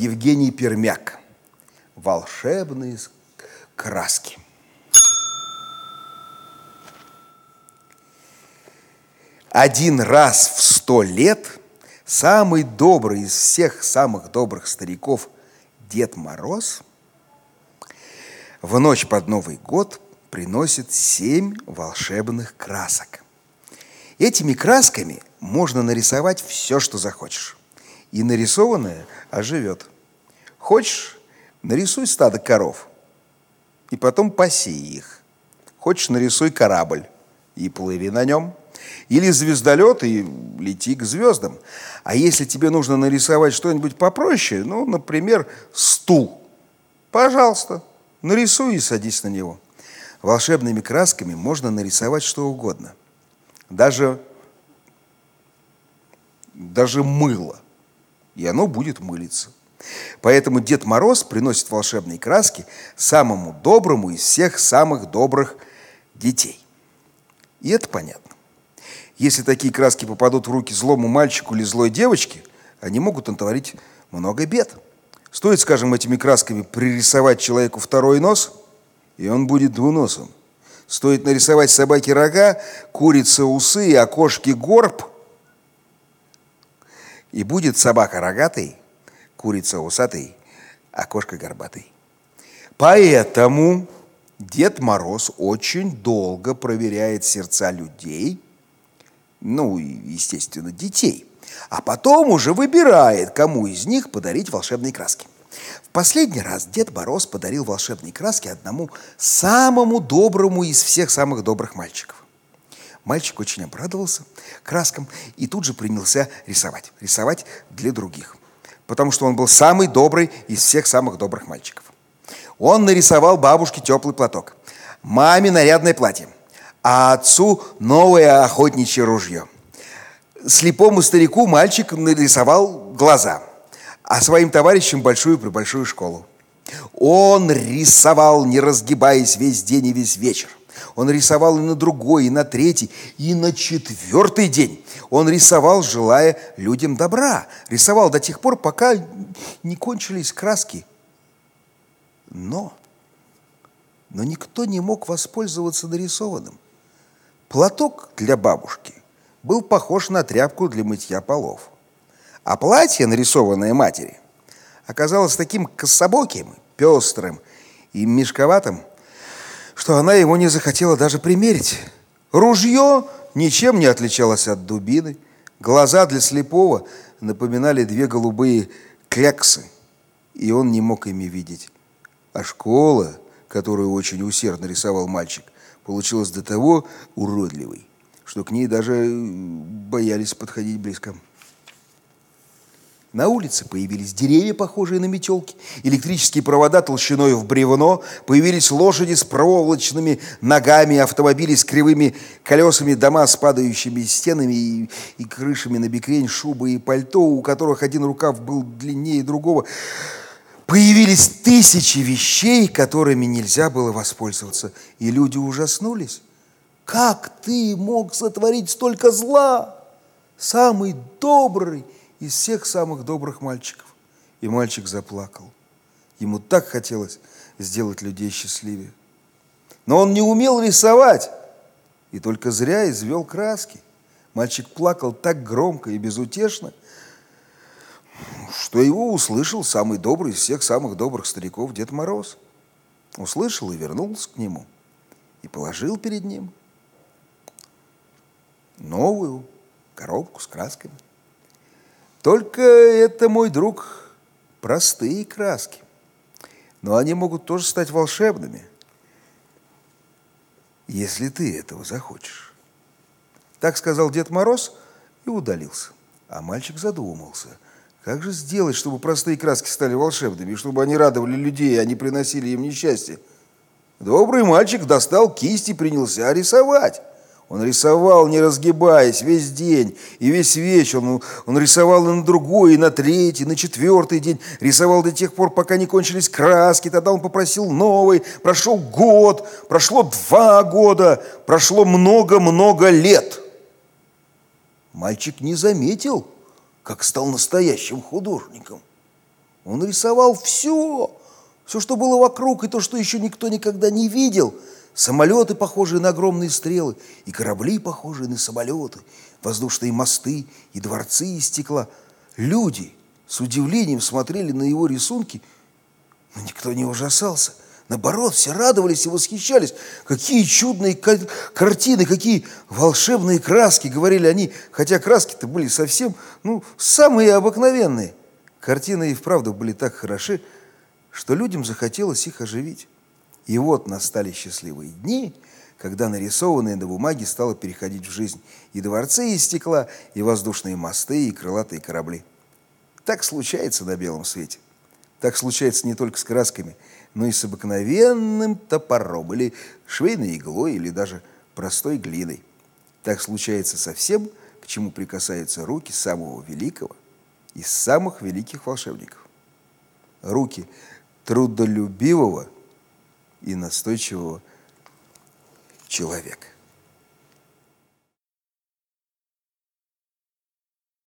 Евгений Пермяк. Волшебные краски. Один раз в сто лет самый добрый из всех самых добрых стариков Дед Мороз в ночь под Новый год приносит семь волшебных красок. Этими красками можно нарисовать все, что захочешь. И нарисованное оживет. Хочешь, нарисуй стадо коров, и потом паси их. Хочешь, нарисуй корабль, и плыви на нем. Или звездолет, и лети к звездам. А если тебе нужно нарисовать что-нибудь попроще, ну, например, стул, пожалуйста, нарисуй и садись на него. Волшебными красками можно нарисовать что угодно. Даже, даже мыло. И оно будет мылиться. Поэтому Дед Мороз приносит волшебные краски самому доброму из всех самых добрых детей. И это понятно. Если такие краски попадут в руки злому мальчику или злой девочке, они могут натворить много бед. Стоит, скажем, этими красками пририсовать человеку второй нос, и он будет двуносом. Стоит нарисовать собаке рога, курице усы, а кошке горб, и будет собака рогатой, курица усатой, а кошка горбатой. Поэтому Дед Мороз очень долго проверяет сердца людей – ну, естественно, детей. А потом уже выбирает, кому из них подарить волшебные краски. В последний раз Дед Мороз подарил волшебные краски одному самому доброму из всех самых добрых мальчиков. Мальчик очень обрадовался краскам и тут же принялся рисовать. Рисовать для других. Потому что он был самый добрый из всех самых добрых мальчиков. Он нарисовал бабушке теплый платок, маме нарядное платье – а отцу новое охотничье ружье. Слепому старику мальчик нарисовал глаза, а своим товарищам большую-пребольшую школу. Он рисовал, не разгибаясь весь день и весь вечер. Он рисовал и на другой, и на третий, и на четвертый день. Он рисовал, желая людям добра. Рисовал до тех пор, пока не кончились краски. Но, но никто не мог воспользоваться нарисованным. Платок для бабушки был похож на тряпку для мытья полов. А платье, нарисованное матери, оказалось таким кособоким, пестрым и мешковатым, что она его не захотела даже примерить. Ружье ничем не отличалось от дубины. Глаза для слепого напоминали две голубые кляксы, и он не мог ими видеть. А школа, которую очень усердно рисовал мальчик, получилась до того уродливой, что к ней даже боялись подходить близко. На улице появились деревья, похожие на метелки, электрические провода толщиной в бревно, появились лошади с проволочными ногами, автомобили с кривыми колесами, дома с падающими стенами и, и крышами на бекрень, шубы и пальто, у которых один рукав был длиннее другого – Появились тысячи вещей, которыми нельзя было воспользоваться. И люди ужаснулись. Как ты мог сотворить столько зла? Самый добрый из всех самых добрых мальчиков. И мальчик заплакал. Ему так хотелось сделать людей счастливее. Но он не умел рисовать и только зря извел краски. Мальчик плакал так громко и безутешно, что его услышал самый добрый из всех самых добрых стариков Дед Мороз. Услышал и вернулся к нему. И положил перед ним новую коробку с красками. Только это, мой друг, простые краски. Но они могут тоже стать волшебными, если ты этого захочешь. Так сказал Дед Мороз и удалился. А мальчик задумался – как же сделать, чтобы простые краски стали волшебными, чтобы они радовали людей, а не приносили им несчастье? Добрый мальчик достал кисть и принялся рисовать. Он рисовал, не разгибаясь, весь день и весь вечер. Он, он рисовал и на другой, и на третий, и на четвертый день. Рисовал до тех пор, пока не кончились краски. Тогда он попросил новый. Прошел год, прошло два года, прошло много-много лет. Мальчик не заметил, как стал настоящим художником. Он рисовал все, все, что было вокруг, и то, что еще никто никогда не видел. Самолеты, похожие на огромные стрелы, и корабли, похожие на самолеты, воздушные мосты и дворцы из стекла. Люди с удивлением смотрели на его рисунки, но никто не ужасался. Наоборот, все радовались и восхищались. Какие чудные картины, какие волшебные краски, говорили они, хотя краски-то были совсем, ну, самые обыкновенные. Картины и вправду были так хороши, что людям захотелось их оживить. И вот настали счастливые дни, когда нарисованное на бумаге стало переходить в жизнь и дворцы из стекла, и воздушные мосты, и крылатые корабли. Так случается на белом свете. Так случается не только с красками, но и с обыкновенным топором, или швейной иглой, или даже простой глиной. Так случается со всем, к чему прикасаются руки самого великого из самых великих волшебников. Руки трудолюбивого и настойчивого человека.